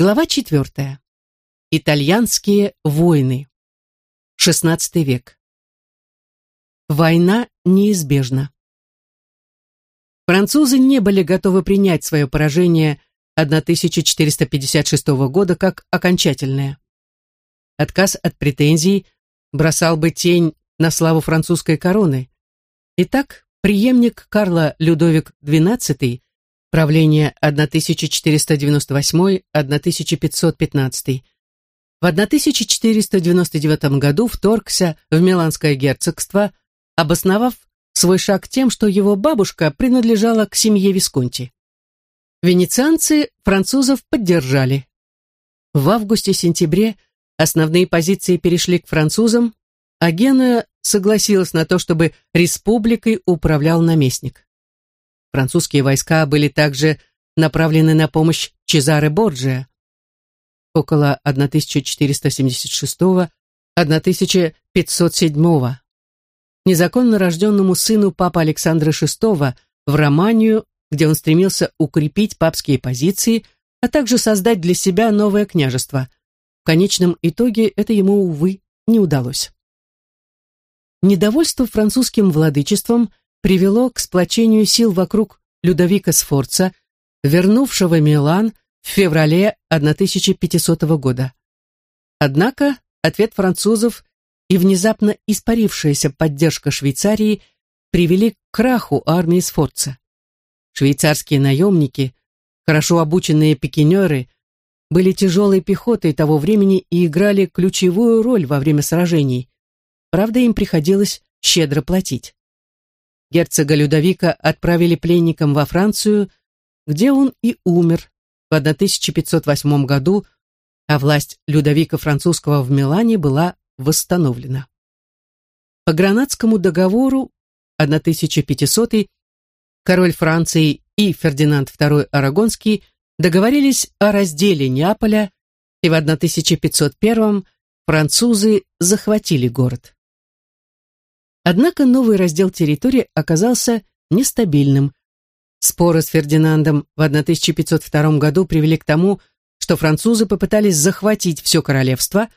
Глава четвертая. Итальянские войны. XVI век. Война неизбежна. Французы не были готовы принять свое поражение 1456 года как окончательное. Отказ от претензий бросал бы тень на славу французской короны. Итак, преемник Карла Людовик XII правление 1498-1515. В 1499 году вторгся в Миланское герцогство, обосновав свой шаг тем, что его бабушка принадлежала к семье Висконти. Венецианцы французов поддержали. В августе-сентябре основные позиции перешли к французам, а Генуя согласилась на то, чтобы республикой управлял наместник. Французские войска были также направлены на помощь Чезаре Борджиа. Около 1476-1507 незаконно рожденному сыну папы Александра VI в Романию, где он стремился укрепить папские позиции, а также создать для себя новое княжество. В конечном итоге это ему, увы, не удалось. Недовольство французским владычеством привело к сплочению сил вокруг Людовика Сфорца, вернувшего Милан в феврале 1500 года. Однако ответ французов и внезапно испарившаяся поддержка Швейцарии привели к краху армии Сфорца. Швейцарские наемники, хорошо обученные пикинеры, были тяжелой пехотой того времени и играли ключевую роль во время сражений. Правда, им приходилось щедро платить герцога Людовика отправили пленником во Францию, где он и умер в 1508 году, а власть Людовика Французского в Милане была восстановлена. По Гранадскому договору 1500 король Франции и Фердинанд II Арагонский договорились о разделе Неаполя, и в 1501 французы захватили город. Однако новый раздел территории оказался нестабильным. Споры с Фердинандом в 1502 году привели к тому, что французы попытались захватить все королевство,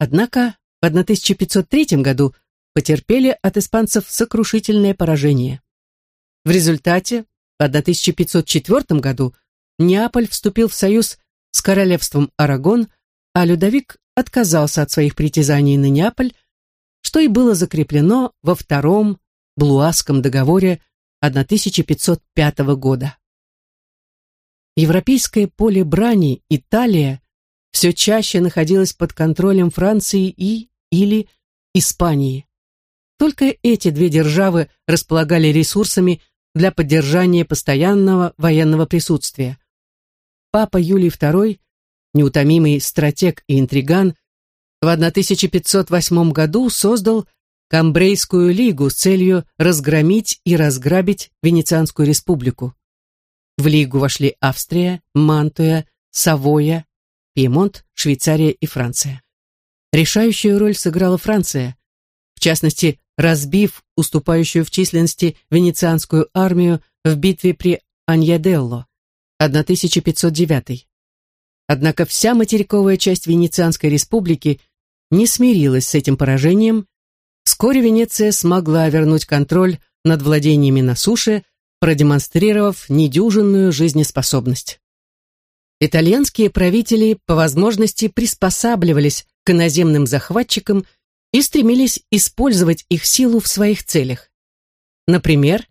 однако в 1503 году потерпели от испанцев сокрушительное поражение. В результате в 1504 году Неаполь вступил в союз с королевством Арагон, а Людовик отказался от своих притязаний на Неаполь, что и было закреплено во втором Блуасском договоре 1505 года. Европейское поле брани Италия все чаще находилось под контролем Франции и или Испании. Только эти две державы располагали ресурсами для поддержания постоянного военного присутствия. Папа Юлий II, неутомимый стратег и интриган, в 1508 году создал Камбрейскую лигу с целью разгромить и разграбить Венецианскую республику. В лигу вошли Австрия, Мантуя, Савоя, Пьемонт, Швейцария и Франция. Решающую роль сыграла Франция, в частности, разбив уступающую в численности венецианскую армию в битве при Аньяделло 1509. Однако вся материковая часть Венецианской республики не смирилась с этим поражением. Вскоре Венеция смогла вернуть контроль над владениями на суше, продемонстрировав недюжинную жизнеспособность. Итальянские правители по возможности приспосабливались к иноземным захватчикам и стремились использовать их силу в своих целях. Например,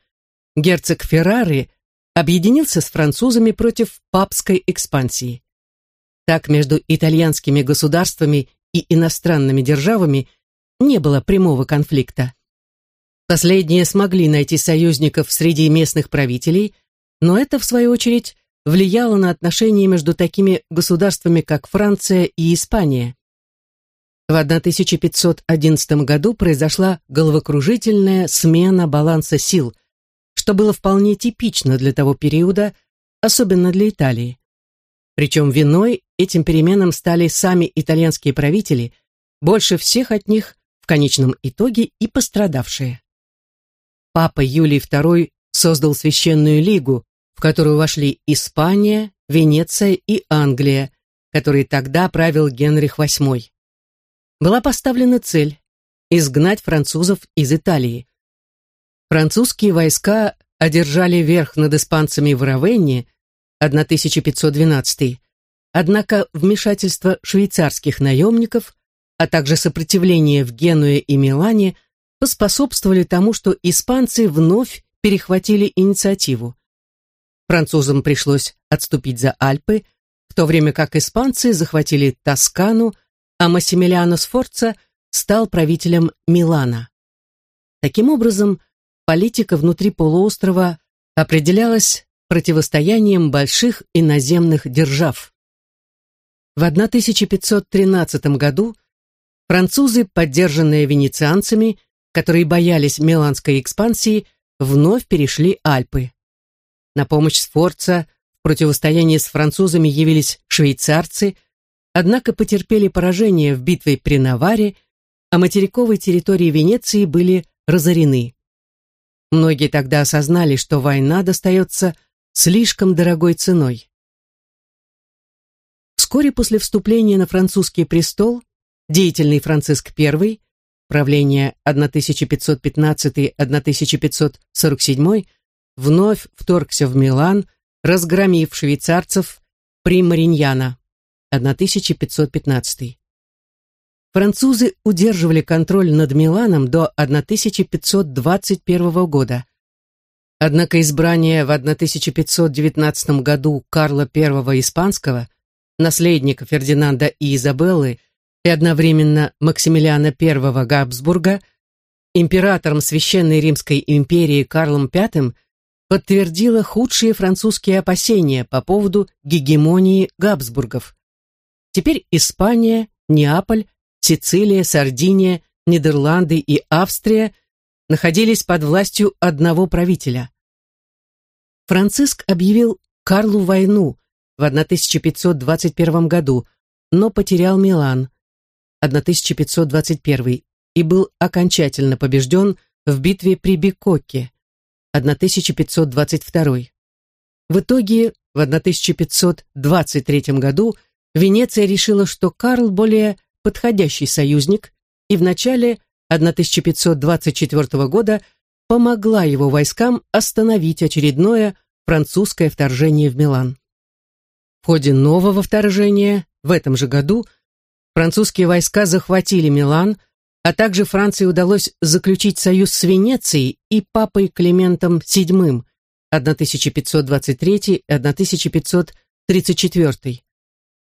герцог Феррари объединился с французами против папской экспансии. Так между итальянскими государствами и иностранными державами не было прямого конфликта. Последние смогли найти союзников среди местных правителей, но это, в свою очередь, влияло на отношения между такими государствами, как Франция и Испания. В 1511 году произошла головокружительная смена баланса сил, что было вполне типично для того периода, особенно для Италии. Причем виной этим переменам стали сами итальянские правители, больше всех от них в конечном итоге и пострадавшие. Папа Юлий II создал Священную Лигу, в которую вошли Испания, Венеция и Англия, которой тогда правил Генрих VIII. Была поставлена цель – изгнать французов из Италии. Французские войска одержали верх над испанцами в Равенне 1512 однако вмешательство швейцарских наемников, а также сопротивление в Генуе и Милане поспособствовали тому, что испанцы вновь перехватили инициативу. Французам пришлось отступить за Альпы, в то время как испанцы захватили Тоскану, а Массимилиано Сфорца стал правителем Милана. Таким образом, политика внутри полуострова определялась противостоянием больших иноземных держав. В 1513 году французы, поддержанные венецианцами, которые боялись миланской экспансии, вновь перешли Альпы. На помощь Сфорца в противостоянии с французами явились швейцарцы, однако потерпели поражение в битве при Наваре, а материковые территории Венеции были разорены. Многие тогда осознали, что война достается слишком дорогой ценой. Вскоре после вступления на французский престол деятельный Франциск I, правление 1515-1547, вновь вторгся в Милан, разгромив швейцарцев при Мариньяна 1515. Французы удерживали контроль над Миланом до 1521 года. Однако избрание в 1519 году Карла I Испанского, наследника Фердинанда и Изабеллы, и одновременно Максимилиана I Габсбурга, императором Священной Римской империи Карлом V, подтвердило худшие французские опасения по поводу гегемонии Габсбургов. Теперь Испания, Неаполь, Сицилия, Сардиния, Нидерланды и Австрия находились под властью одного правителя. Франциск объявил Карлу войну в 1521 году, но потерял Милан, 1521 и был окончательно побежден в битве при Бикоке 1522. В итоге в 1523 году Венеция решила, что Карл более подходящий союзник и в начале 1524 года помогла его войскам остановить очередное французское вторжение в Милан. В ходе нового вторжения в этом же году Французские войска захватили Милан, а также Франции удалось заключить союз с Венецией и папой Климентом VII 1533-1534.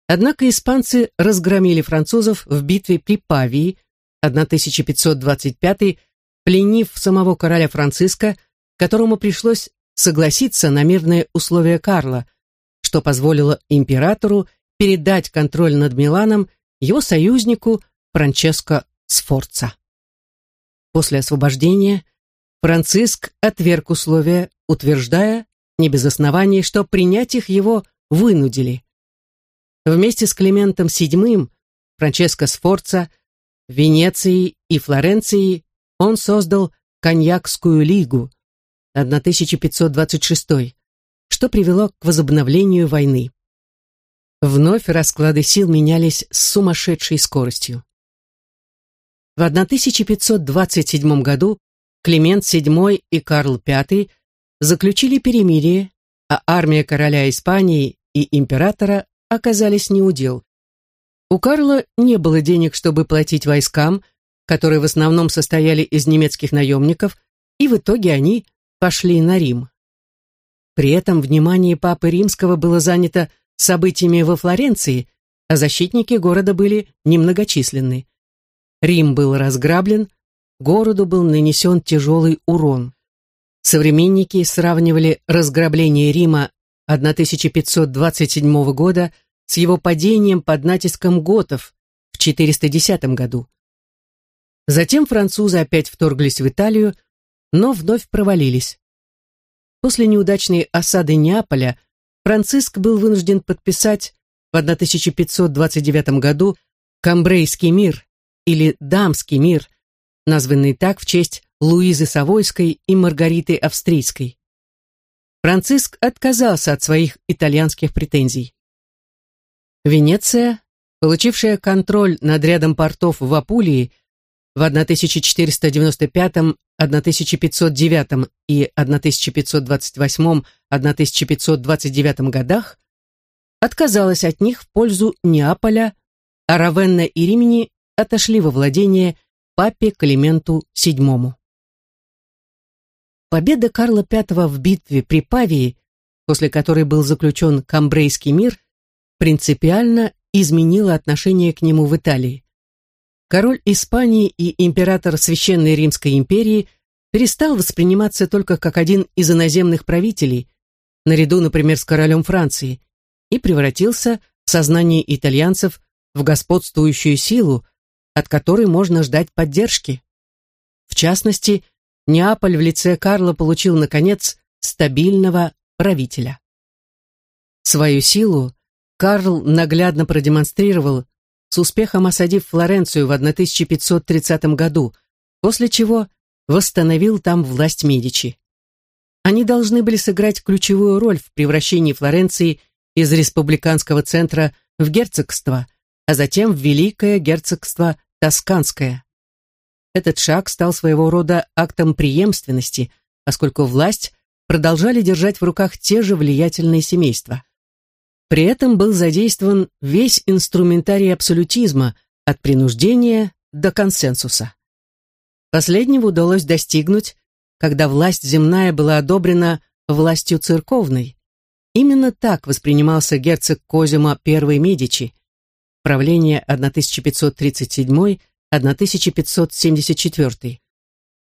Однако испанцы разгромили французов в битве при Павии 1525, пленив самого короля Франциска, которому пришлось согласиться на мирные условия Карла, что позволило императору передать контроль над Миланом его союзнику Франческо Сфорца. После освобождения Франциск отверг условия, утверждая, не без оснований, что принять их его вынудили. Вместе с Климентом VII, Франческо Сфорца, Венецией и Флоренцией он создал Коньякскую лигу 1526, что привело к возобновлению войны. Вновь расклады сил менялись с сумасшедшей скоростью. В 1527 году Климент VII и Карл V заключили перемирие, а армия короля Испании и императора оказались неудел. У Карла не было денег, чтобы платить войскам, которые в основном состояли из немецких наемников, и в итоге они пошли на Рим. При этом внимание Папы Римского было занято событиями во Флоренции, а защитники города были немногочисленны. Рим был разграблен, городу был нанесен тяжелый урон. Современники сравнивали разграбление Рима 1527 года с его падением под натиском готов в 410 году. Затем французы опять вторглись в Италию, но вновь провалились. После неудачной осады Неаполя Франциск был вынужден подписать в 1529 году Камбрейский мир или Дамский мир, названный так в честь Луизы Савойской и Маргариты Австрийской. Франциск отказался от своих итальянских претензий. Венеция, получившая контроль над рядом портов в Апулии в 1495, 1509 и 1528-1529 годах, отказалась от них в пользу Неаполя, а Равенна и Римини отошли во владение папе Клименту VII. Победа Карла V в битве при Павии, после которой был заключен Камбрейский мир, принципиально изменила отношение к нему в Италии. Король Испании и император Священной Римской империи перестал восприниматься только как один из иноземных правителей, наряду, например, с королем Франции, и превратился в сознании итальянцев в господствующую силу, от которой можно ждать поддержки. В частности, Неаполь в лице Карла получил, наконец, стабильного правителя. Свою силу Карл наглядно продемонстрировал, с успехом осадив Флоренцию в 1530 году, после чего восстановил там власть Медичи. Они должны были сыграть ключевую роль в превращении Флоренции из республиканского центра в герцогство, а затем в Великое герцогство Тосканское. Этот шаг стал своего рода актом преемственности, поскольку власть продолжали держать в руках те же влиятельные семейства. При этом был задействован весь инструментарий абсолютизма, от принуждения до консенсуса. Последнего удалось достигнуть, когда власть земная была одобрена властью церковной. Именно так воспринимался герцог Козимо I Медичи, правление 1537-1574.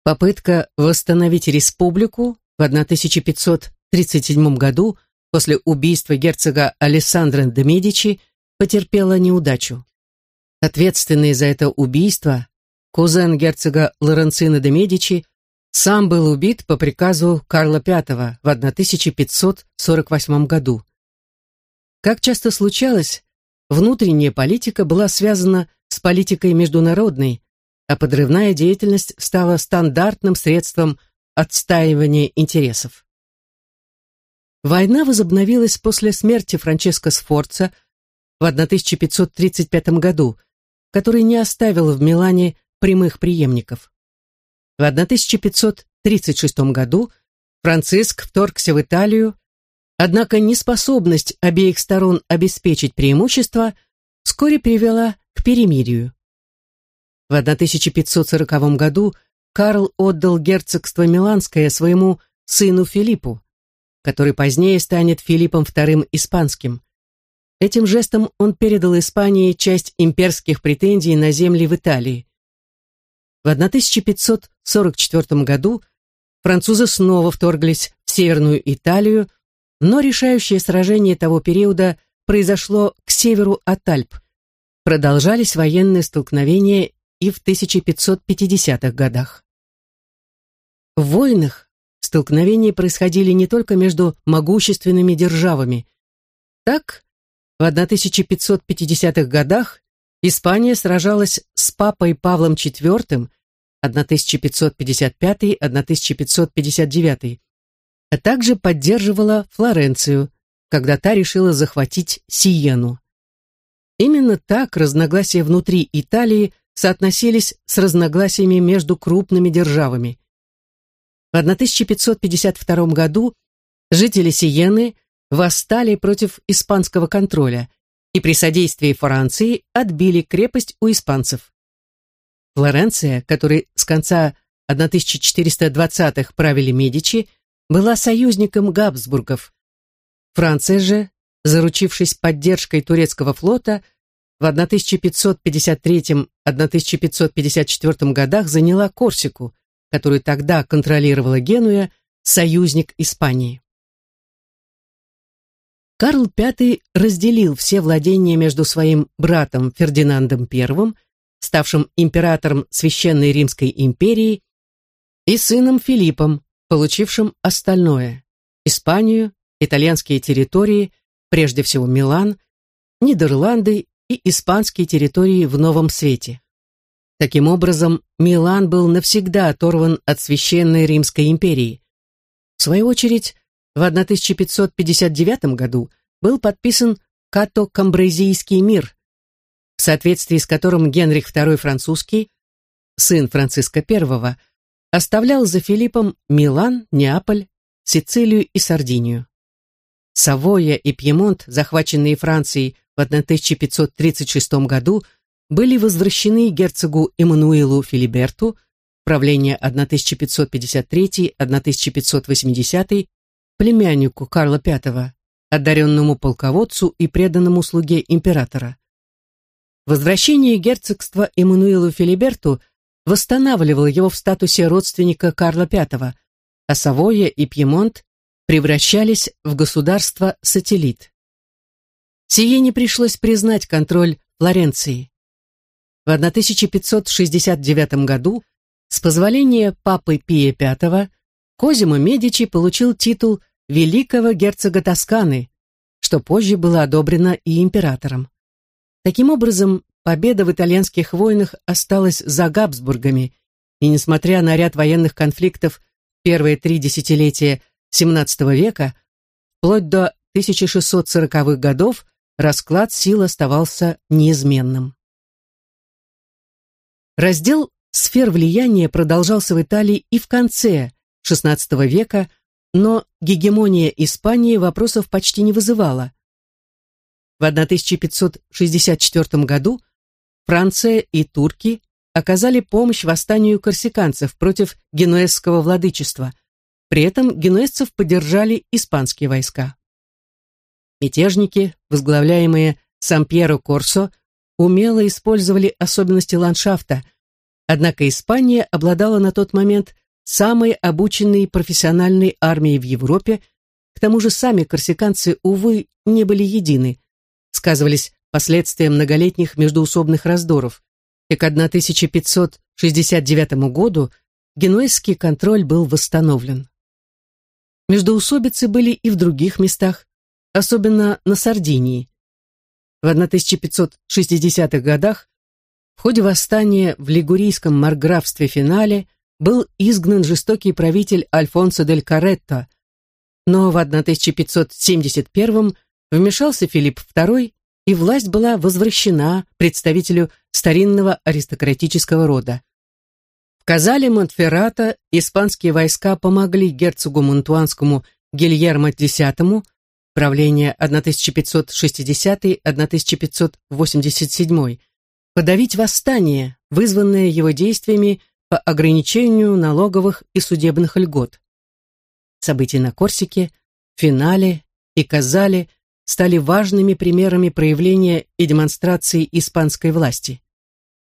Попытка восстановить республику в 1537 году после убийства герцога Алессандро де Медичи потерпела неудачу. Ответственный за это убийство, кузен герцога Лоренцино де Медичи, сам был убит по приказу Карла V в 1548 году. Как часто случалось, внутренняя политика была связана с политикой международной, а подрывная деятельность стала стандартным средством отстаивания интересов. Война возобновилась после смерти Франческо Сфорца в 1535 году, который не оставил в Милане прямых преемников. В 1536 году Франциск вторгся в Италию, однако неспособность обеих сторон обеспечить преимущество вскоре привела к перемирию. В 1540 году Карл отдал герцогство Миланское своему сыну Филиппу, который позднее станет Филиппом II Испанским. Этим жестом он передал Испании часть имперских претензий на земли в Италии. В 1544 году французы снова вторглись в Северную Италию, но решающее сражение того периода произошло к северу от Альп. Продолжались военные столкновения и в 1550-х годах. В войнах столкновения происходили не только между могущественными державами. Так, в 1550-х годах Испания сражалась с папой Павлом IV 1555-1559, а также поддерживала Флоренцию, когда та решила захватить Сиену. Именно так разногласия внутри Италии соотносились с разногласиями между крупными державами. В 1552 году жители Сиены восстали против испанского контроля и при содействии Франции отбили крепость у испанцев. Флоренция, которой с конца 1420-х правили Медичи, была союзником Габсбургов. Франция же, заручившись поддержкой турецкого флота, в 1553-1554 годах заняла Корсику, которую тогда контролировала Генуя, союзник Испании. Карл V разделил все владения между своим братом Фердинандом I, ставшим императором Священной Римской империи, и сыном Филиппом, получившим остальное – Испанию, итальянские территории, прежде всего Милан, Нидерланды и испанские территории в Новом Свете. Таким образом, Милан был навсегда оторван от Священной Римской империи. В свою очередь, в 1559 году был подписан Като-Камбрезийский мир, в соответствии с которым Генрих II французский, сын Франциска I, оставлял за Филиппом Милан, Неаполь, Сицилию и Сардинию. Савойя и Пьемонт, захваченные Францией в 1536 году, были возвращены герцогу Эммануилу Филиберту, правление 1553-1580, племяннику Карла V, одаренному полководцу и преданному слуге императора. Возвращение герцогства Эммануилу Филиберту восстанавливало его в статусе родственника Карла V, а Савойя и Пьемонт превращались в государство-сателлит. Сие не пришлось признать контроль Флоренции. В 1569 году с позволения папы Пия V Козимо Медичи получил титул великого герцога Тосканы, что позже было одобрено и императором. Таким образом, победа в итальянских войнах осталась за Габсбургами, и несмотря на ряд военных конфликтов первые три десятилетия XVII века, вплоть до 1640-х годов расклад сил оставался неизменным. Раздел сфер влияния продолжался в Италии и в конце XVI века, но гегемония Испании вопросов почти не вызывала. В 1564 году Франция и турки оказали помощь восстанию корсиканцев против генуэзского владычества. При этом генуэзцев поддержали испанские войска. Мятежники, возглавляемые Сампьеро Корсо, умело использовали особенности ландшафта, однако Испания обладала на тот момент самой обученной профессиональной армией в Европе, к тому же сами корсиканцы, увы, не были едины, сказывались последствия многолетних междоусобных раздоров, и к 1569 году генуэзский контроль был восстановлен. Междоусобицы были и в других местах, особенно на Сардинии. В 1560-х годах в ходе восстания в лигурийском марграфстве Финале был изгнан жестокий правитель Альфонсо дель Каретто, но в 1571 вмешался Филипп II и власть была возвращена представителю старинного аристократического рода. В Казале Монтферрата испанские войска помогли герцогу Монтуанскому Гильермо X, правление 1560-1587, подавить восстание, вызванное его действиями по ограничению налоговых и судебных льгот. События на Корсике, Финале и Казале стали важными примерами проявления и демонстрации испанской власти.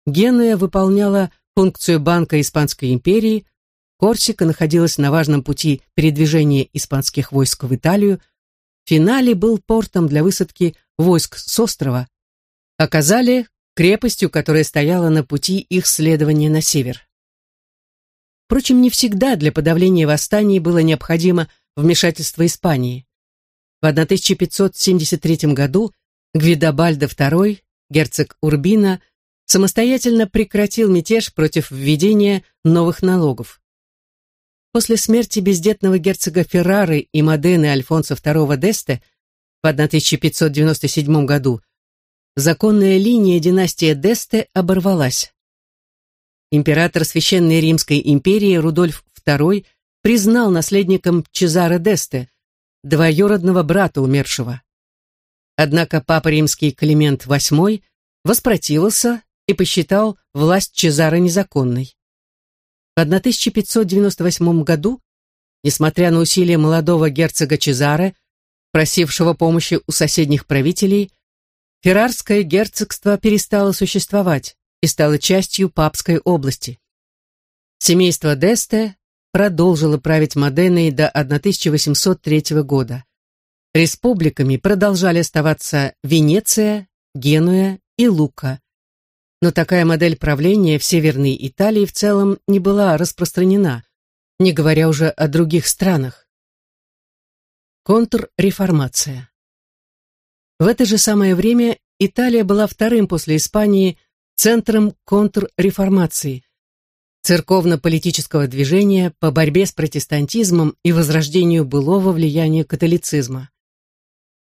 Генуя выполняла функцию Банка Испанской империи, Корсика находилась на важном пути передвижения испанских войск в Италию, Финале был портом для высадки войск с острова, оказали крепостью, которая стояла на пути их следования на север. Впрочем, не всегда для подавления восстаний было необходимо вмешательство Испании. В 1573 году Гвидобальдо II, герцог Урбина, самостоятельно прекратил мятеж против введения новых налогов. После смерти бездетного герцога Феррары и Модены Альфонса II d'Este в 1597 году законная линия династии Десте оборвалась. Император Священной Римской империи Рудольф II признал наследником Чезаре Десте, двоюродного брата умершего. Однако папа римский Климент VIII воспротивился и посчитал власть Чезара незаконной. В 1598 году, несмотря на усилия молодого герцога Чезаре, просившего помощи у соседних правителей, Феррарское герцогство перестало существовать и стало частью папской области. Семейство Десте продолжила править Моденой до 1803 года. Республиками продолжали оставаться Венеция, Генуя и Лука. Но такая модель правления в Северной Италии в целом не была распространена, не говоря уже о других странах. Контрреформация. В это же самое время Италия была вторым после Испании центром контрреформации, церковно-политического движения по борьбе с протестантизмом и возрождению былого влияния католицизма.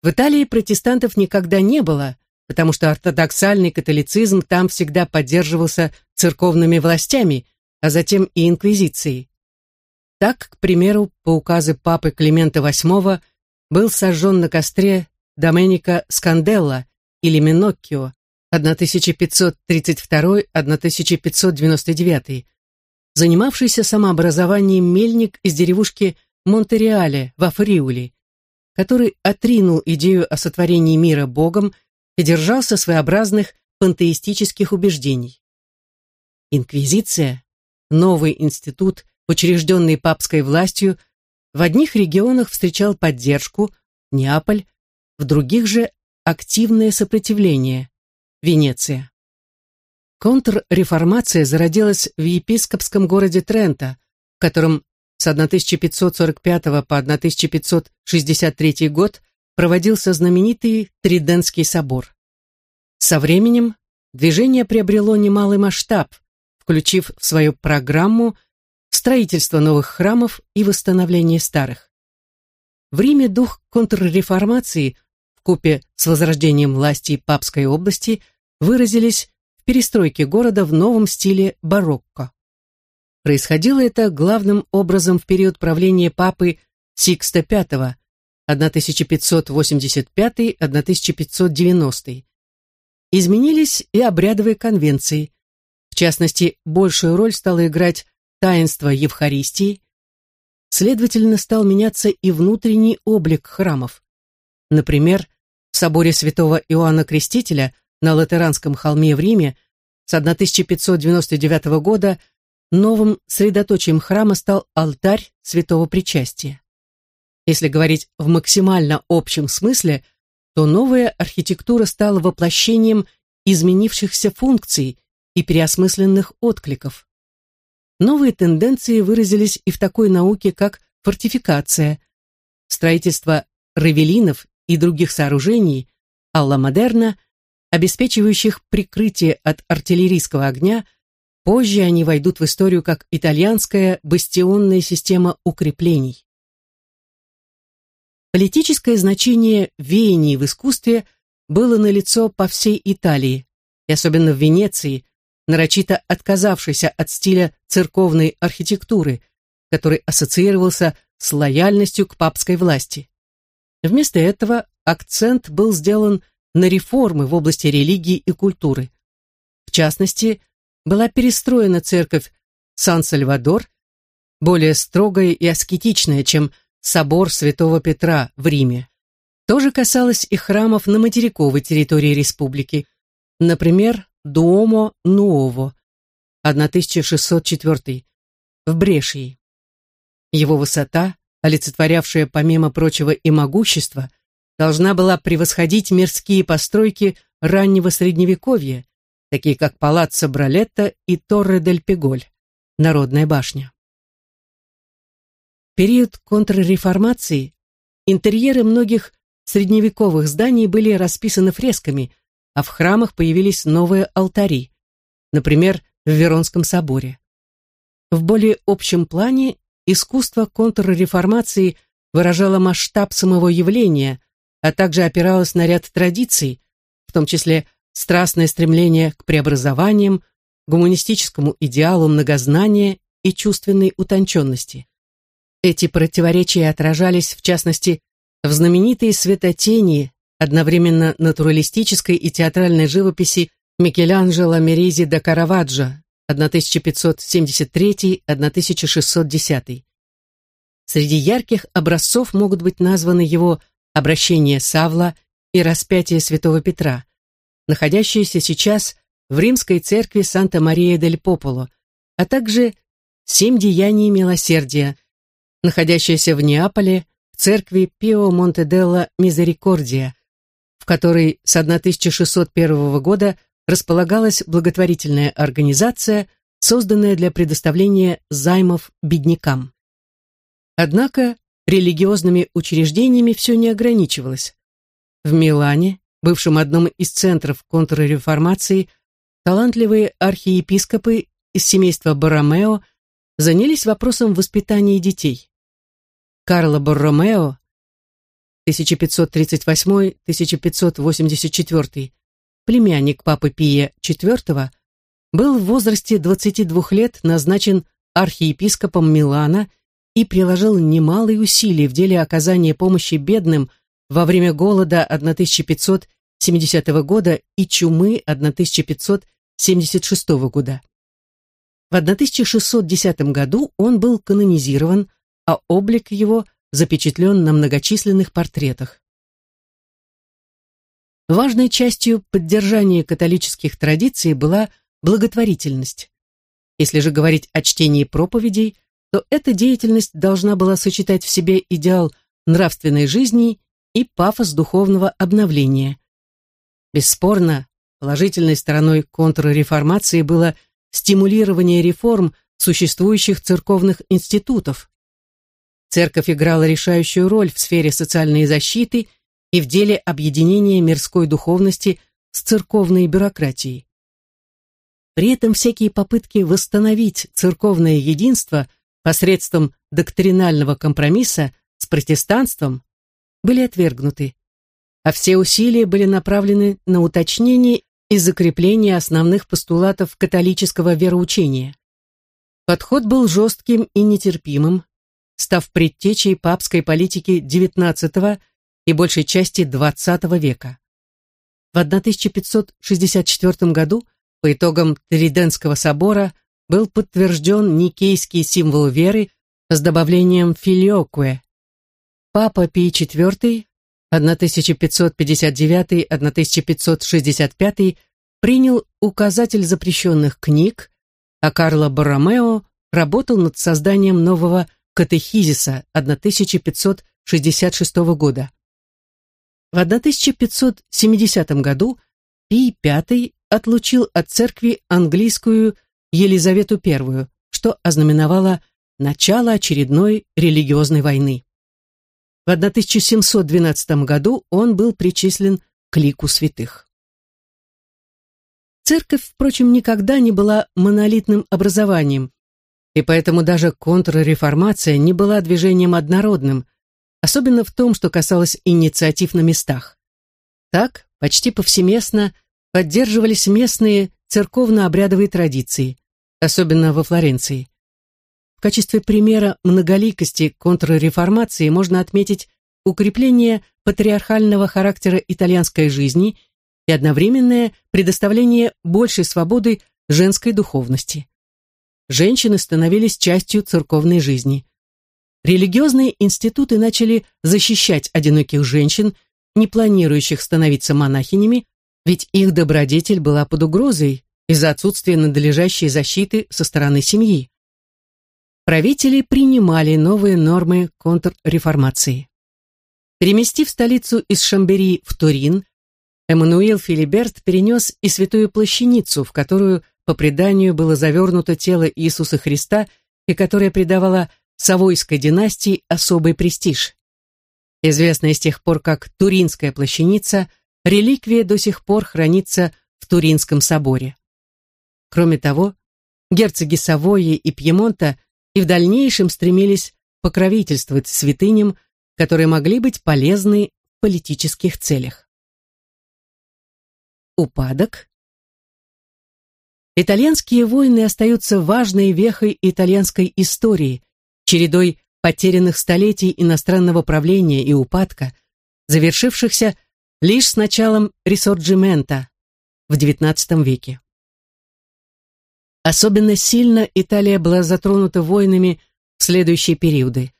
В Италии протестантов никогда не было, потому что ортодоксальный католицизм там всегда поддерживался церковными властями, а затем и инквизицией. Так, к примеру, по указу папы Климента VIII был сожжен на костре Доменико Сканделла или Миноккио 1532-1599, занимавшийся самообразованием мельник из деревушки Монтереале во Фриули, который отринул идею о сотворении мира Богом и держался своеобразных пантеистических убеждений. Инквизиция, новый институт, учрежденный папской властью, в одних регионах встречал поддержку, Неаполь, в других же активное сопротивление, Венеция. Контрреформация зародилась в епископском городе Трента, в котором с 1545 по 1563 год проводился знаменитый Триденский собор. Со временем движение приобрело немалый масштаб, включив в свою программу строительство новых храмов и восстановление старых. В Риме дух контрреформации в купе с возрождением власти Папской области выразились в перестройке города в новом стиле барокко. Происходило это главным образом в период правления папы Сикста V 1585-1590. Изменились и обрядовые конвенции. В частности, большую роль стало играть таинство Евхаристии. Следовательно, стал меняться и внутренний облик храмов. Например, в соборе святого Иоанна Крестителя на Латеранском холме в Риме с 1599 года новым средоточием храма стал алтарь святого причастия. Если говорить в максимально общем смысле, то новая архитектура стала воплощением изменившихся функций и переосмысленных откликов. Новые тенденции выразились и в такой науке, как фортификация, строительство равелинов и других сооружений, алла модерна, обеспечивающих прикрытие от артиллерийского огня – Позже они войдут в историю как итальянская бастионная система укреплений. Политическое значение веяний в искусстве было налицо по всей Италии, и особенно в Венеции, нарочито отказавшейся от стиля церковной архитектуры, который ассоциировался с лояльностью к папской власти. Вместо этого акцент был сделан на реформы в области религии и культуры. В частности, была перестроена церковь Сан-Сальвадор, более строгая и аскетичная, чем собор Святого Петра в Риме. То же касалось и храмов на материковой территории республики, например, Дуомо Нуово, 1604, в Брешии. Его высота, олицетворявшая помимо прочего и могущество, должна была превосходить мирские постройки раннего Средневековья, такие как Палаццо Бралетто и Торре дель Пеголь, Народная башня. Период контрреформации интерьеры многих средневековых зданий были расписаны фресками, а в храмах появились новые алтари, например, в Веронском соборе. В более общем плане искусство контрреформации выражало масштаб самого явления, а также опиралось на ряд традиций, в том числе страстное стремление к преобразованиям, гуманистическому идеалу многознания и чувственной утонченности. Эти противоречия отражались, в частности, в знаменитой светотени, одновременно натуралистической и театральной живописи Микеланджело Меризи да Караваджо 1573-1610. Среди ярких образцов могут быть названы его «Обращение Савла» и «Распятие святого Петра», находящаяся сейчас в римской церкви Санта-Мария-дель-Пополо, а также «Семь деяний милосердия», находящаяся в Неаполе в церкви Пио Монтеделла Мизерикордия, в которой с 1601 года располагалась благотворительная организация, созданная для предоставления займов беднякам. Однако религиозными учреждениями все не ограничивалось. В Милане бывшем одном из центров контрреформации, талантливые архиепископы из семейства Боромео занялись вопросом воспитания детей. Карло Борромео 1538-1584, племянник папы Пия IV, был в возрасте 22 лет назначен архиепископом Милана и приложил немалые усилия в деле оказания помощи бедным во время голода 1570 года и чумы 1576 года. В 1610 году он был канонизирован, а облик его запечатлен на многочисленных портретах. Важной частью поддержания католических традиций была благотворительность. Если же говорить о чтении проповедей, то эта деятельность должна была сочетать в себе идеал нравственной жизни и пафос духовного обновления. Бесспорно, положительной стороной контрреформации было стимулирование реформ существующих церковных институтов. Церковь играла решающую роль в сфере социальной защиты и в деле объединения мирской духовности с церковной бюрократией. При этом всякие попытки восстановить церковное единство посредством доктринального компромисса с протестанством были отвергнуты, а все усилия были направлены на уточнение и закрепление основных постулатов католического вероучения. Подход был жестким и нетерпимым, став предтечей папской политики XIX и большей части XX века. В 1564 году по итогам Триденского собора был подтвержден никейский символ веры с добавлением филиокуэ. Папа Пий IV 1559-1565 принял указатель запрещенных книг, а Карло Борромео работал над созданием нового катехизиса 1566 года. В 1570 году Пий V отлучил от церкви английскую Елизавету I, что ознаменовало начало очередной религиозной войны. В 1712 году он был причислен к лику святых. Церковь, впрочем, никогда не была монолитным образованием, и поэтому даже контрреформация не была движением однородным, особенно в том, что касалось инициатив на местах. Так, почти повсеместно поддерживались местные церковно-обрядовые традиции, особенно во Флоренции. В качестве примера многоликости контрреформации можно отметить укрепление патриархального характера итальянской жизни и одновременное предоставление большей свободы женской духовности. Женщины становились частью церковной жизни. Религиозные институты начали защищать одиноких женщин, не планирующих становиться монахинями, ведь их добродетель была под угрозой из-за отсутствия надлежащей защиты со стороны семьи. Правители принимали новые нормы контрреформации. Переместив столицу из Шамбери в Турин, Эммануил Филиберт перенес и святую плащаницу, в которую, по преданию, было завернуто тело Иисуса Христа и которая придавала Савойской династии особый престиж. Известная с тех пор как Туринская плащаница – Реликвия до сих пор хранится в Туринском соборе. Кроме того, герцоги Савойи и Пьемонта и в дальнейшем стремились покровительствовать святыням, которые могли быть полезны в политических целях. Упадок. Итальянские войны остаются важной вехой итальянской истории, чередой потерянных столетий иностранного правления и упадка, завершившихся лишь с началом ресорджимента в XIX веке. Особенно сильно Италия была затронута войнами в следующие периоды.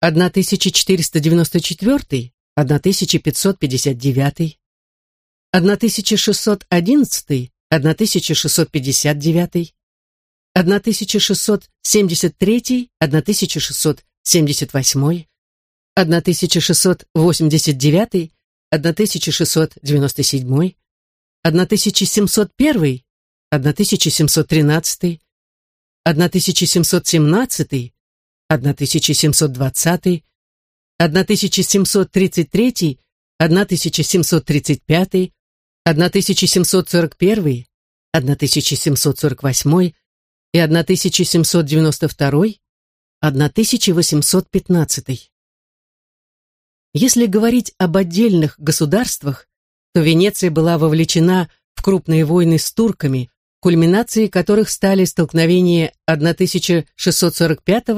1494, 1559, 1611, 1659, 1673, 1678, 1689, 1697, 1701, 1713, 1717, 1720, 1733, 1735, 1741, 1748 и 1792, 1815. Если говорить об отдельных государствах, то Венеция была вовлечена в крупные войны с турками, кульминацией которых стали столкновения 1645,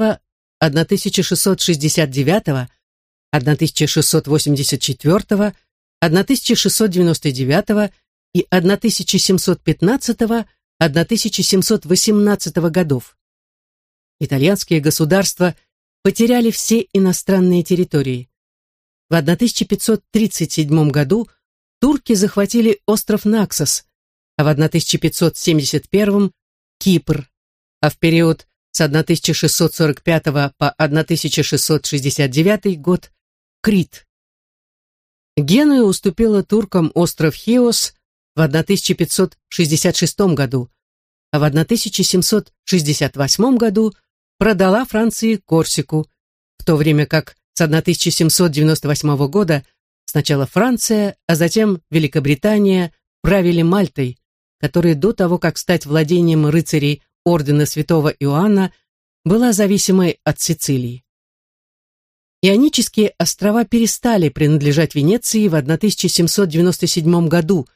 1669, 1684, 1699 и 1715-1718 годов. Итальянские государства потеряли все иностранные территории. В 1537 году турки захватили остров Наксос, а в 1571 – Кипр, а в период с 1645 по 1669 год – Крит. Генуя уступила туркам остров Хиос в 1566 году, а в 1768 году продала Франции Корсику, в то время как с 1798 года сначала Франция, а затем Великобритания правили Мальтой, которая до того, как стать владением рыцарей ордена святого Иоанна, была зависимой от Сицилии. Ионические острова перестали принадлежать Венеции в 1797 году,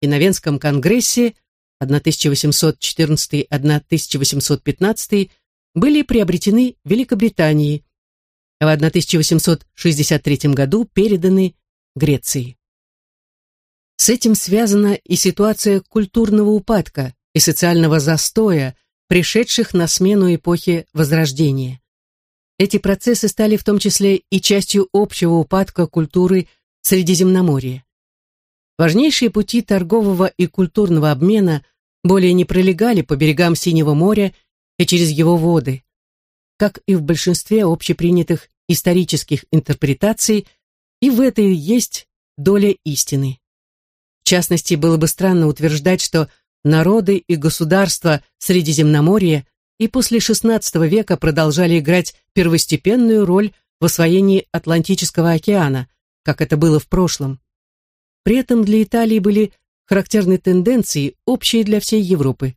и на Венском конгрессе 1814-1815 были приобретены Великобритании, а в 1863 году переданы Греции. С этим связана и ситуация культурного упадка и социального застоя, пришедших на смену эпохи Возрождения. Эти процессы стали в том числе и частью общего упадка культуры Средиземноморья. Важнейшие пути торгового и культурного обмена более не пролегали по берегам Синего моря и через его воды. Как и в большинстве общепринятых исторических интерпретаций, и в этой есть доля истины. В частности, было бы странно утверждать, что народы и государства Средиземноморья и после XVI века продолжали играть первостепенную роль в освоении Атлантического океана, как это было в прошлом. При этом для Италии были характерны тенденции, общие для всей Европы.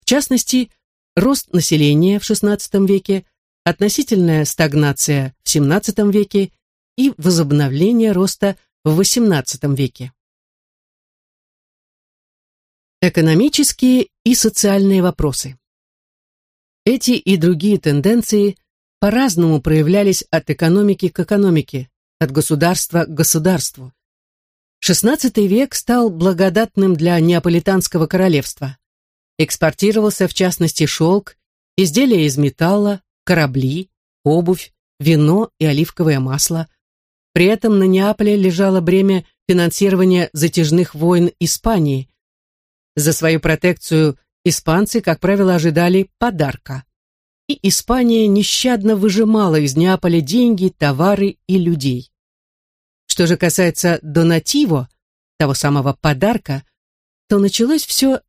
В частности, рост населения в XVI веке, относительная стагнация в XVII веке и возобновление роста в XVIII веке. Экономические и социальные вопросы. Эти и другие тенденции по-разному проявлялись от экономики к экономике, от государства к государству. XVI век стал благодатным для Неаполитанского королевства. Экспортировался в частности шелк, изделия из металла, корабли, обувь, вино и оливковое масло. При этом на Неаполе лежало бремя финансирования затяжных войн Испании. За свою протекцию испанцы, как правило, ожидали подарка. И Испания нещадно выжимала из Неаполя деньги, товары и людей. Что же касается донативо, того самого подарка, то началось все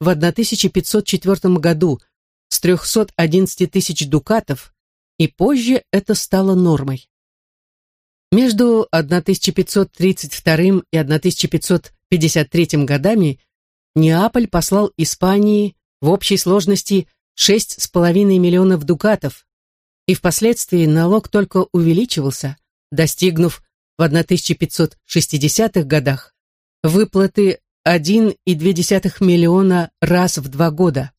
в 1504 году с 311 тысяч дукатов, и позже это стало нормой. Между 1532 и 1553 годами Неаполь послал Испании в общей сложности 6,5 миллионов дукатов, и впоследствии налог только увеличивался, достигнув в 1560-х годах выплаты 1,2 миллиона раз в два года.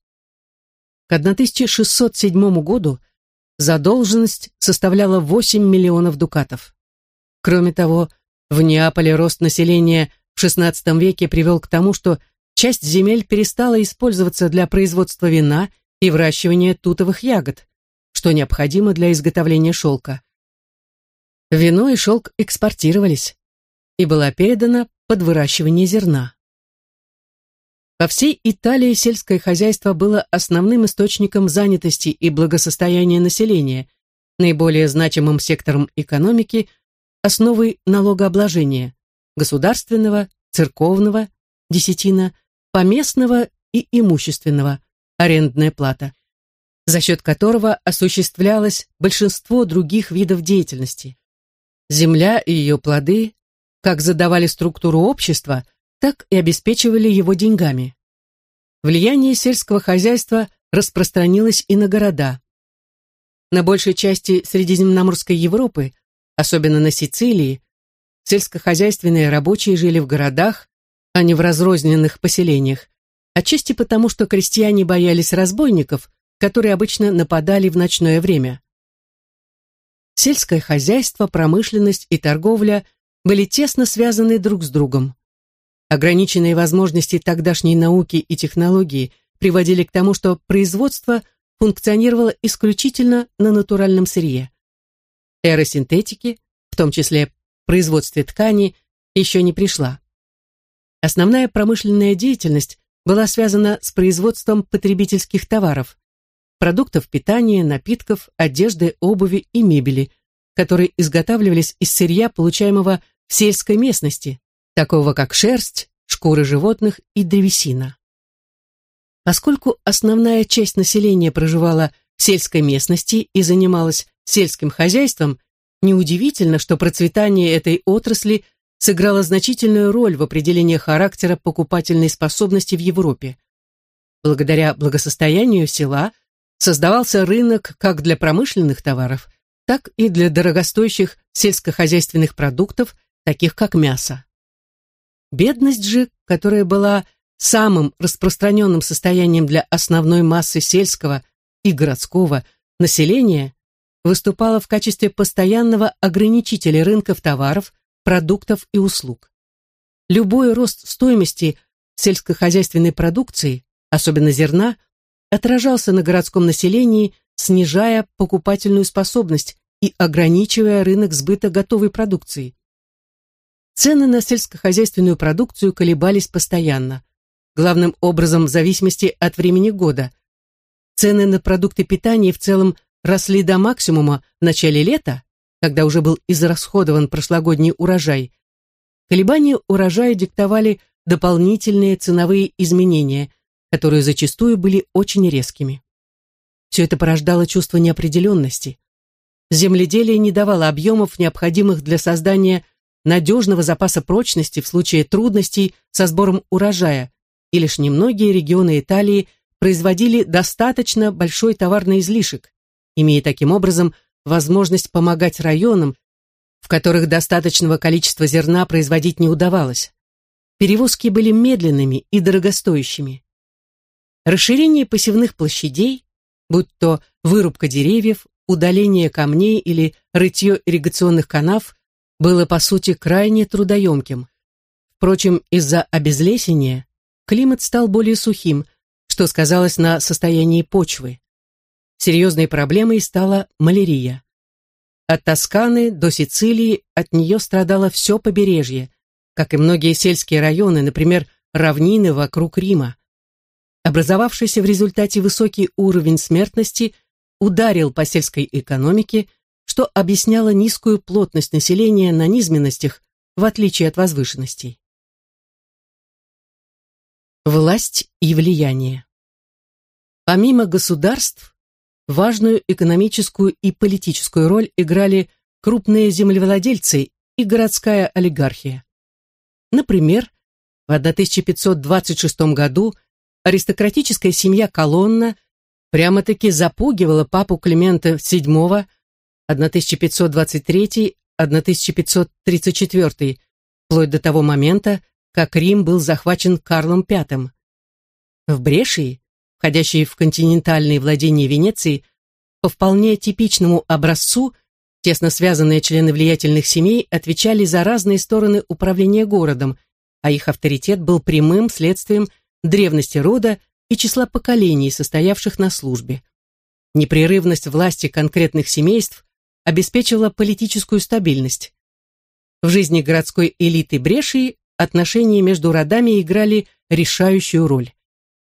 К 1607 году задолженность составляла 8 миллионов дукатов. Кроме того, в Неаполе рост населения в XVI веке привел к тому, что часть земель перестала использоваться для производства вина и выращивания тутовых ягод, что необходимо для изготовления шелка. Вино и шелк экспортировались и была передана под выращивание зерна. Во всей Италии сельское хозяйство было основным источником занятости и благосостояния населения, наиболее значимым сектором экономики, основой налогообложения – государственного, церковного, десятина, поместного и имущественного, арендная плата, за счет которого осуществлялось большинство других видов деятельности. Земля и ее плоды как задавали структуру общества, так и обеспечивали его деньгами. Влияние сельского хозяйства распространилось и на города. На большей части Средиземноморской Европы особенно на Сицилии, сельскохозяйственные рабочие жили в городах, а не в разрозненных поселениях, отчасти потому, что крестьяне боялись разбойников, которые обычно нападали в ночное время. Сельское хозяйство, промышленность и торговля были тесно связаны друг с другом. Ограниченные возможности тогдашней науки и технологии приводили к тому, что производство функционировало исключительно на натуральном сырье. Эра синтетики, в том числе производстве ткани, еще не пришла. Основная промышленная деятельность была связана с производством потребительских товаров, продуктов питания, напитков, одежды, обуви и мебели, которые изготавливались из сырья, получаемого в сельской местности, такого как шерсть, шкуры животных и древесина. Поскольку основная часть населения проживала в сельской местности и занималась сельским хозяйством, неудивительно, что процветание этой отрасли сыграло значительную роль в определении характера покупательной способности в Европе. Благодаря благосостоянию села создавался рынок как для промышленных товаров, так и для дорогостоящих сельскохозяйственных продуктов, таких как мясо. Бедность же, которая была самым распространенным состоянием для основной массы сельского и городского населения, выступала в качестве постоянного ограничителя рынков товаров, продуктов и услуг. Любой рост стоимости сельскохозяйственной продукции, особенно зерна, отражался на городском населении, снижая покупательную способность и ограничивая рынок сбыта готовой продукции. Цены на сельскохозяйственную продукцию колебались постоянно, главным образом в зависимости от времени года. Цены на продукты питания в целом росли до максимума в начале лета, когда уже был израсходован прошлогодний урожай. Колебания урожая диктовали дополнительные ценовые изменения, которые зачастую были очень резкими. Все это порождало чувство неопределенности. Земледелие не давало объемов, необходимых для создания надежного запаса прочности в случае трудностей со сбором урожая, и лишь немногие регионы Италии производили достаточно большой товарный излишек, имея таким образом возможность помогать районам, в которых достаточного количества зерна производить не удавалось. Перевозки были медленными и дорогостоящими. Расширение посевных площадей, будь то вырубка деревьев, удаление камней или рытье ирригационных канав, было по сути крайне трудоемким. Впрочем, из-за обезлесения климат стал более сухим, что сказалось на состоянии почвы. Серьезной проблемой стала малярия. От Тосканы до Сицилии от нее страдало все побережье, как и многие сельские районы, например, равнины вокруг Рима. Образовавшийся в результате высокий уровень смертности ударил по сельской экономике, что объясняло низкую плотность населения на низменностях, в отличие от возвышенностей. Власть и влияние Помимо государств, важную экономическую и политическую роль играли крупные землевладельцы и городская олигархия. Например, в 1526 году аристократическая семья Колонна прямо-таки запугивала папу Климента VII 1523-1534, вплоть до того момента, как Рим был захвачен Карлом V. В Брешии, входящей в континентальные владения Венеции, по вполне типичному образцу тесно связанные члены влиятельных семей отвечали за разные стороны управления городом, а их авторитет был прямым следствием древности рода и числа поколений, состоявших на службе. Непрерывность власти конкретных семейств обеспечивала политическую стабильность. В жизни городской элиты Брешии отношения между родами играли решающую роль.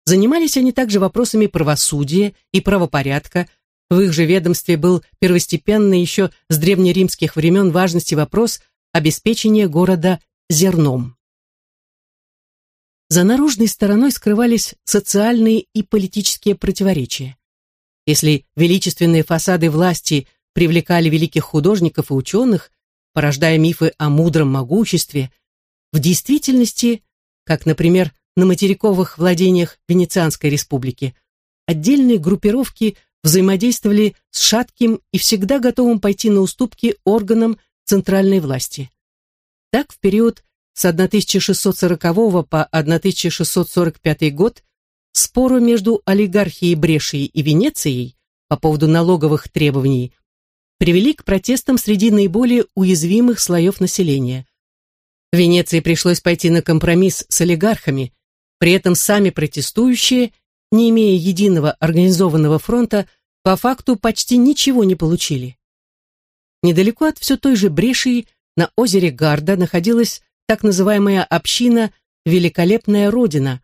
Занимались они также вопросами правосудия и правопорядка, в их же ведомстве был первостепенный еще с древнеримских времен важности вопрос обеспечения города зерном. За наружной стороной скрывались социальные и политические противоречия. Если величественные фасады власти привлекали великих художников и ученых, порождая мифы о мудром могуществе, в действительности, как, например, на материковых владениях Венецианской республики, отдельные группировки взаимодействовали с шатким и всегда готовым пойти на уступки органам центральной власти. Так, в период с 1640 по 1645 год спору между олигархией Брешией и Венецией по поводу налоговых требований привели к протестам среди наиболее уязвимых слоев населения. Венеции пришлось пойти на компромисс с олигархами, при этом сами протестующие, не имея единого организованного фронта, по факту почти ничего не получили. Недалеко от все той же Брешии на озере Гарда находилась так называемая община «Великолепная Родина»,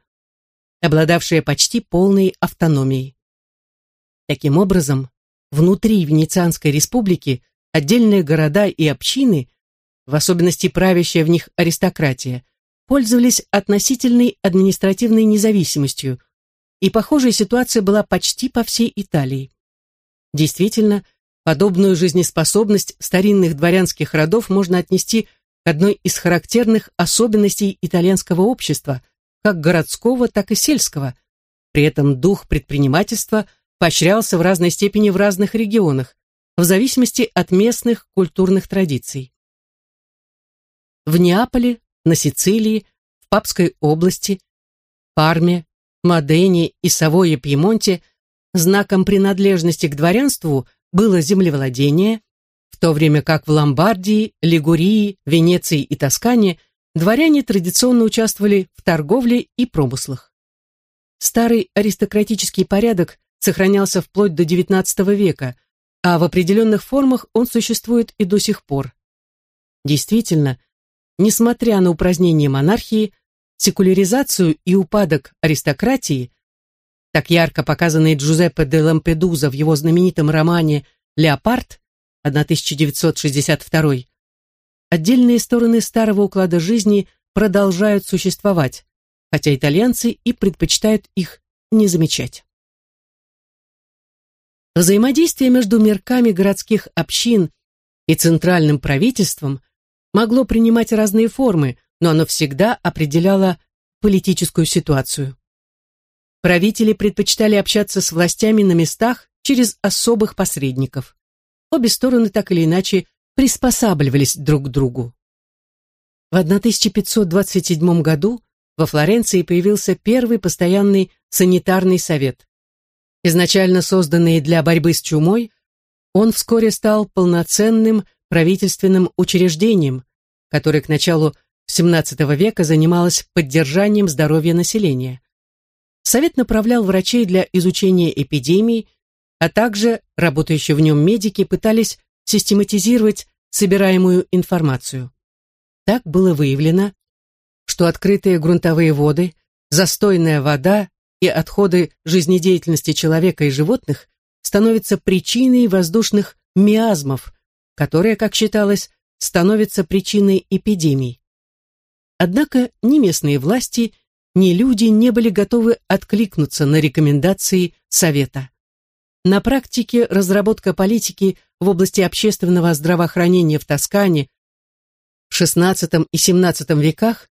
обладавшая почти полной автономией. Таким образом, внутри Венецианской республики отдельные города и общины в особенности правящая в них аристократия, пользовались относительной административной независимостью, и похожая ситуация была почти по всей Италии. Действительно, подобную жизнеспособность старинных дворянских родов можно отнести к одной из характерных особенностей итальянского общества, как городского, так и сельского. При этом дух предпринимательства поощрялся в разной степени в разных регионах, в зависимости от местных культурных традиций в Неаполе, на Сицилии, в Папской области, Парме, Модене и Савое-Пьемонте знаком принадлежности к дворянству было землевладение, в то время как в Ломбардии, Лигурии, Венеции и Тоскане дворяне традиционно участвовали в торговле и промыслах. Старый аристократический порядок сохранялся вплоть до XIX века, а в определенных формах он существует и до сих пор. Действительно, несмотря на упразднение монархии, секуляризацию и упадок аристократии, так ярко показанные Джузеппе де Лампедуза в его знаменитом романе «Леопард» 1962, отдельные стороны старого уклада жизни продолжают существовать, хотя итальянцы и предпочитают их не замечать. Взаимодействие между мирками городских общин и центральным правительством могло принимать разные формы, но оно всегда определяло политическую ситуацию. Правители предпочитали общаться с властями на местах через особых посредников. Обе стороны так или иначе приспосабливались друг к другу. В 1527 году во Флоренции появился первый постоянный санитарный совет. Изначально созданный для борьбы с чумой, он вскоре стал полноценным правительственным учреждением, которое к началу XVII века занималось поддержанием здоровья населения. Совет направлял врачей для изучения эпидемий, а также работающие в нем медики пытались систематизировать собираемую информацию. Так было выявлено, что открытые грунтовые воды, застойная вода и отходы жизнедеятельности человека и животных становятся причиной воздушных миазмов, которая, как считалось, становится причиной эпидемий. Однако ни местные власти, ни люди не были готовы откликнуться на рекомендации Совета. На практике разработка политики в области общественного здравоохранения в Тоскане в XVI и XVII веках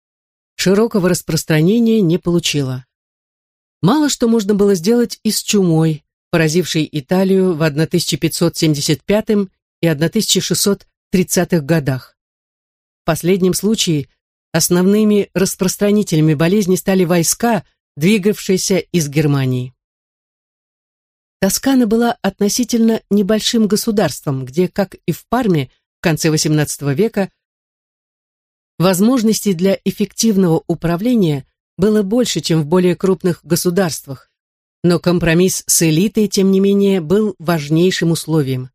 широкого распространения не получила. Мало что можно было сделать и с чумой, поразившей Италию в 1575 и 1630-х годах. В последнем случае основными распространителями болезни стали войска, двигавшиеся из Германии. Тоскана была относительно небольшим государством, где, как и в Парме в конце XVIII века, возможностей для эффективного управления было больше, чем в более крупных государствах, но компромисс с элитой, тем не менее, был важнейшим условием.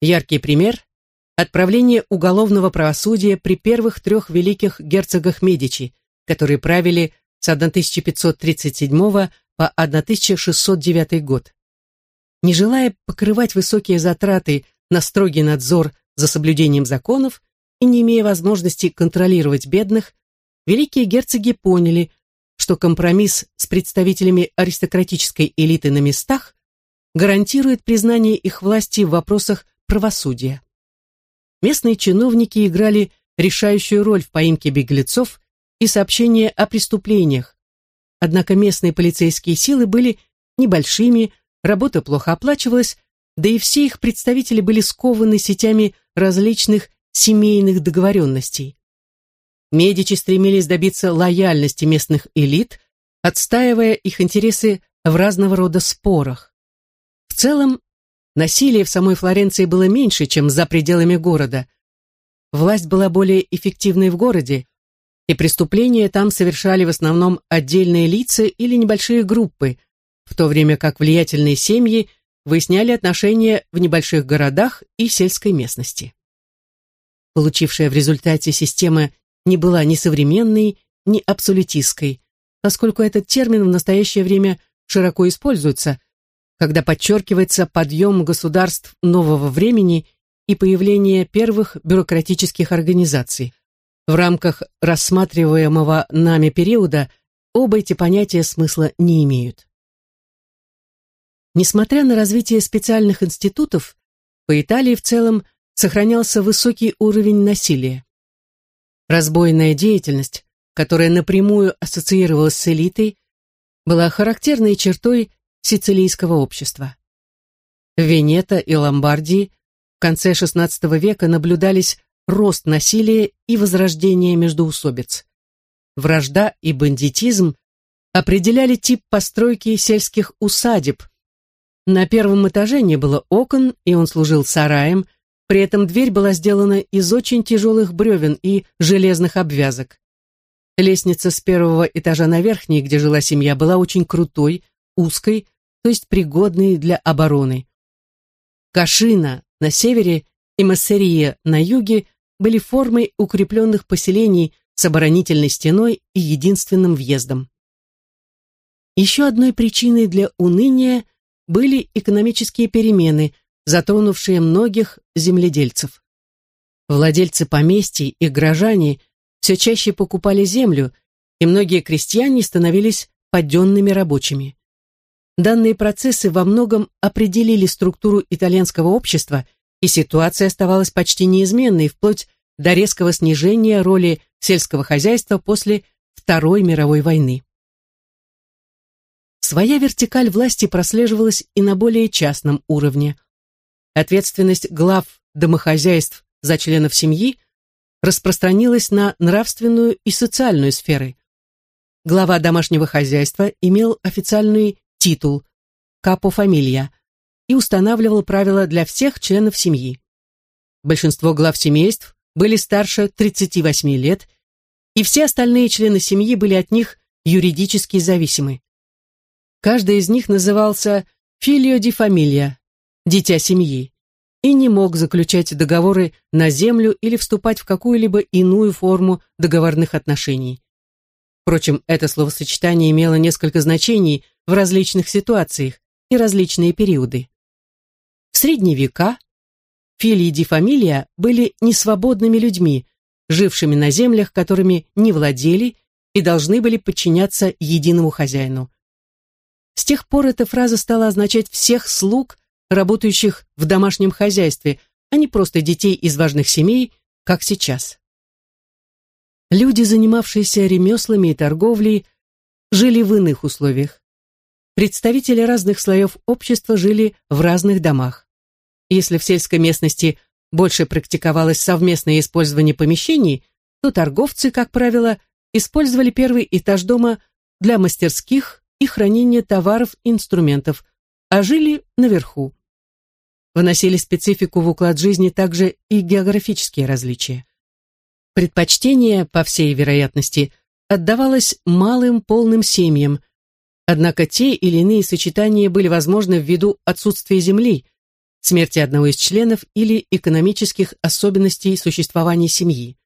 Яркий пример – отправление уголовного правосудия при первых трех великих герцогах Медичи, которые правили с 1537 по 1609 год. Не желая покрывать высокие затраты на строгий надзор за соблюдением законов и не имея возможности контролировать бедных, великие герцоги поняли, что компромисс с представителями аристократической элиты на местах гарантирует признание их власти в вопросах правосудия. Местные чиновники играли решающую роль в поимке беглецов и сообщении о преступлениях, однако местные полицейские силы были небольшими, работа плохо оплачивалась, да и все их представители были скованы сетями различных семейных договоренностей. Медичи стремились добиться лояльности местных элит, отстаивая их интересы в разного рода спорах. В целом, насилия в самой Флоренции было меньше, чем за пределами города. Власть была более эффективной в городе, и преступления там совершали в основном отдельные лица или небольшие группы, в то время как влиятельные семьи выясняли отношения в небольших городах и сельской местности. Получившая в результате система не была ни современной, ни абсолютистской, поскольку этот термин в настоящее время широко используется, когда подчеркивается подъем государств нового времени и появление первых бюрократических организаций. В рамках рассматриваемого нами периода оба эти понятия смысла не имеют. Несмотря на развитие специальных институтов, по Италии в целом сохранялся высокий уровень насилия. Разбойная деятельность, которая напрямую ассоциировалась с элитой, была характерной чертой сицилийского общества. В Венето и Ломбардии в конце XVI века наблюдались рост насилия и возрождение междоусобиц. Вражда и бандитизм определяли тип постройки сельских усадеб. На первом этаже не было окон, и он служил сараем – при этом дверь была сделана из очень тяжелых бревен и железных обвязок. Лестница с первого этажа на верхний, где жила семья, была очень крутой, узкой, то есть пригодной для обороны. Кашина на севере и Массерия на юге были формой укрепленных поселений с оборонительной стеной и единственным въездом. Еще одной причиной для уныния были экономические перемены – затронувшие многих земледельцев. Владельцы поместий и горожане все чаще покупали землю, и многие крестьяне становились подденными рабочими. Данные процессы во многом определили структуру итальянского общества, и ситуация оставалась почти неизменной вплоть до резкого снижения роли сельского хозяйства после Второй мировой войны. Своя вертикаль власти прослеживалась и на более частном уровне – Ответственность глав домохозяйств за членов семьи распространилась на нравственную и социальную сферы. Глава домашнего хозяйства имел официальный титул «капо фамилия» и устанавливал правила для всех членов семьи. Большинство глав семейств были старше 38 лет, и все остальные члены семьи были от них юридически зависимы. Каждый из них назывался «филио ди фамилия», дитя семьи, и не мог заключать договоры на землю или вступать в какую-либо иную форму договорных отношений. Впрочем, это словосочетание имело несколько значений в различных ситуациях и различные периоды. В средние века филии ди фамилия были несвободными людьми, жившими на землях, которыми не владели и должны были подчиняться единому хозяину. С тех пор эта фраза стала означать всех слуг, работающих в домашнем хозяйстве, а не просто детей из важных семей, как сейчас. Люди, занимавшиеся ремеслами и торговлей, жили в иных условиях. Представители разных слоев общества жили в разных домах. Если в сельской местности больше практиковалось совместное использование помещений, то торговцы, как правило, использовали первый этаж дома для мастерских и хранения товаров и инструментов, а жили наверху вносили специфику в уклад жизни также и географические различия. Предпочтение, по всей вероятности, отдавалось малым полным семьям, однако те или иные сочетания были возможны ввиду отсутствия земли, смерти одного из членов или экономических особенностей существования семьи.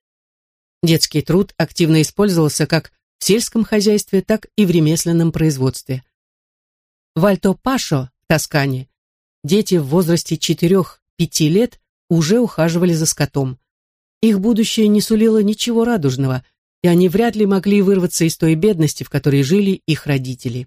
Детский труд активно использовался как в сельском хозяйстве, так и в ремесленном производстве. В Альто-Пашо, Тоскане, дети в возрасте 4-5 лет уже ухаживали за скотом. Их будущее не сулило ничего радужного, и они вряд ли могли вырваться из той бедности, в которой жили их родители.